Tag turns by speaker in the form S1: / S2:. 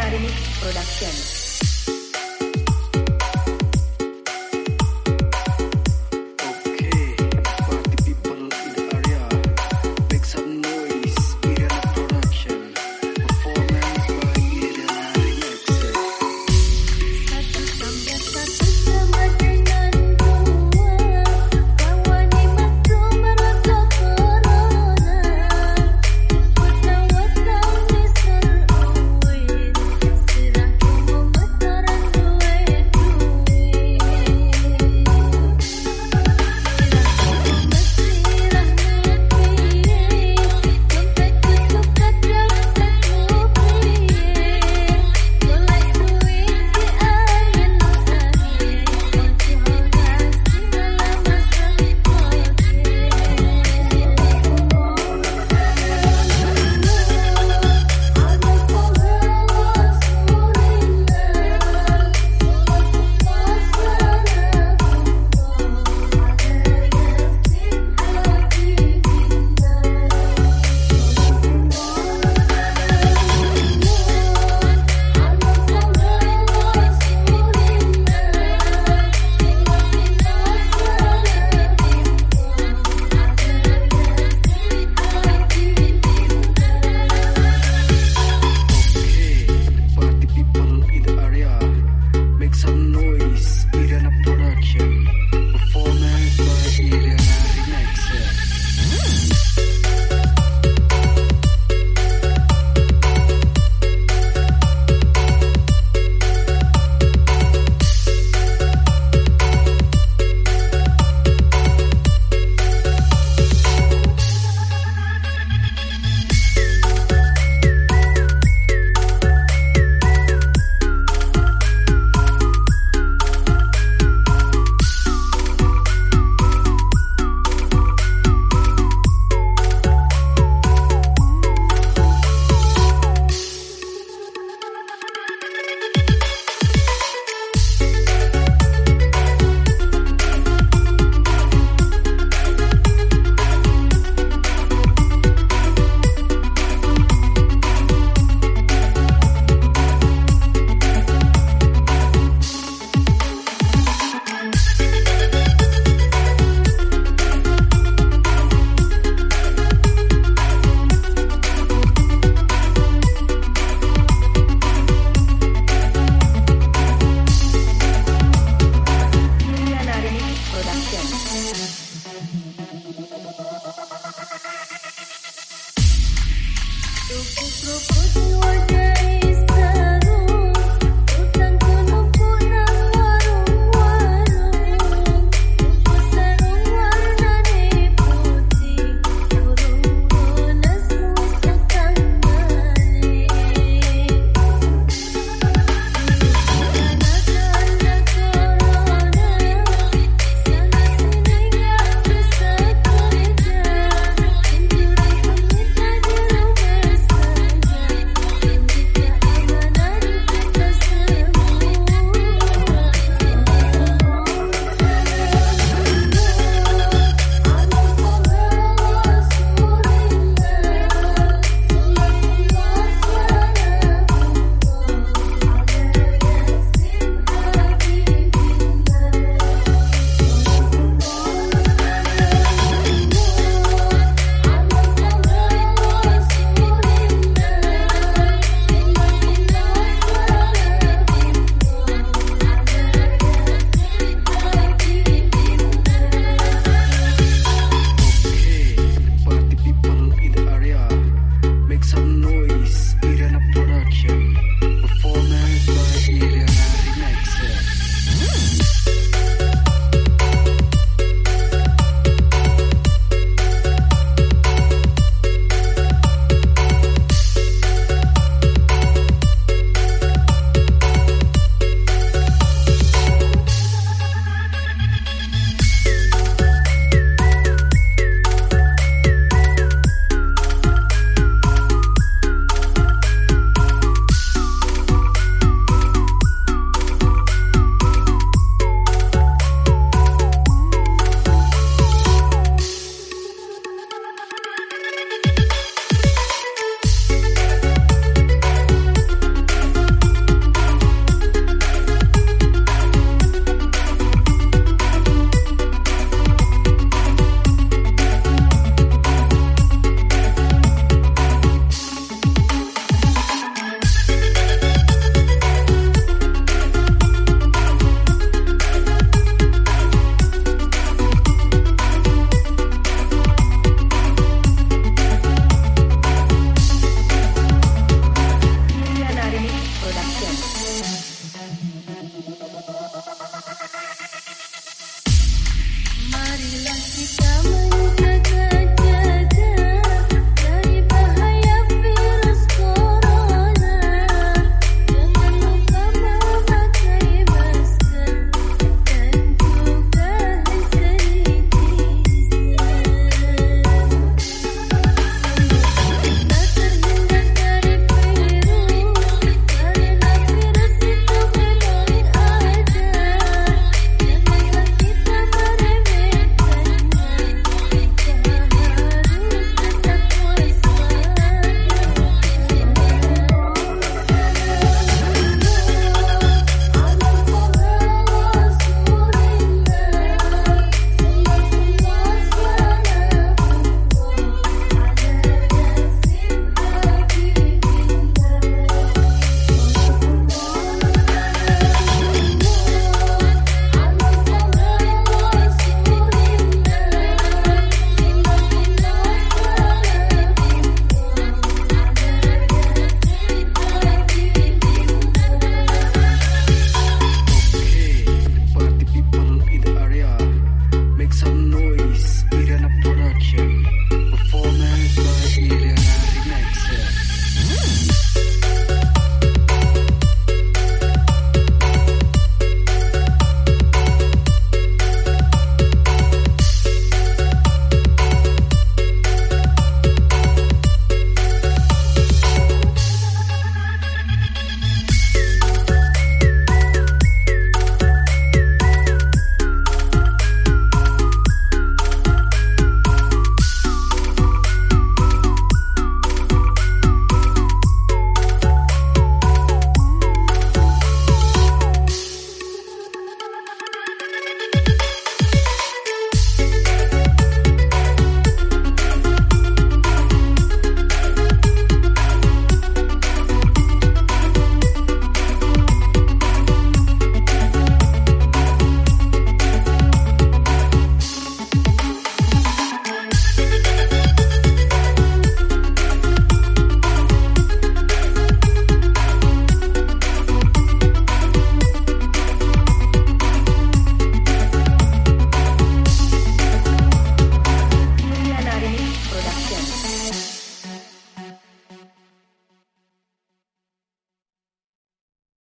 S1: Production.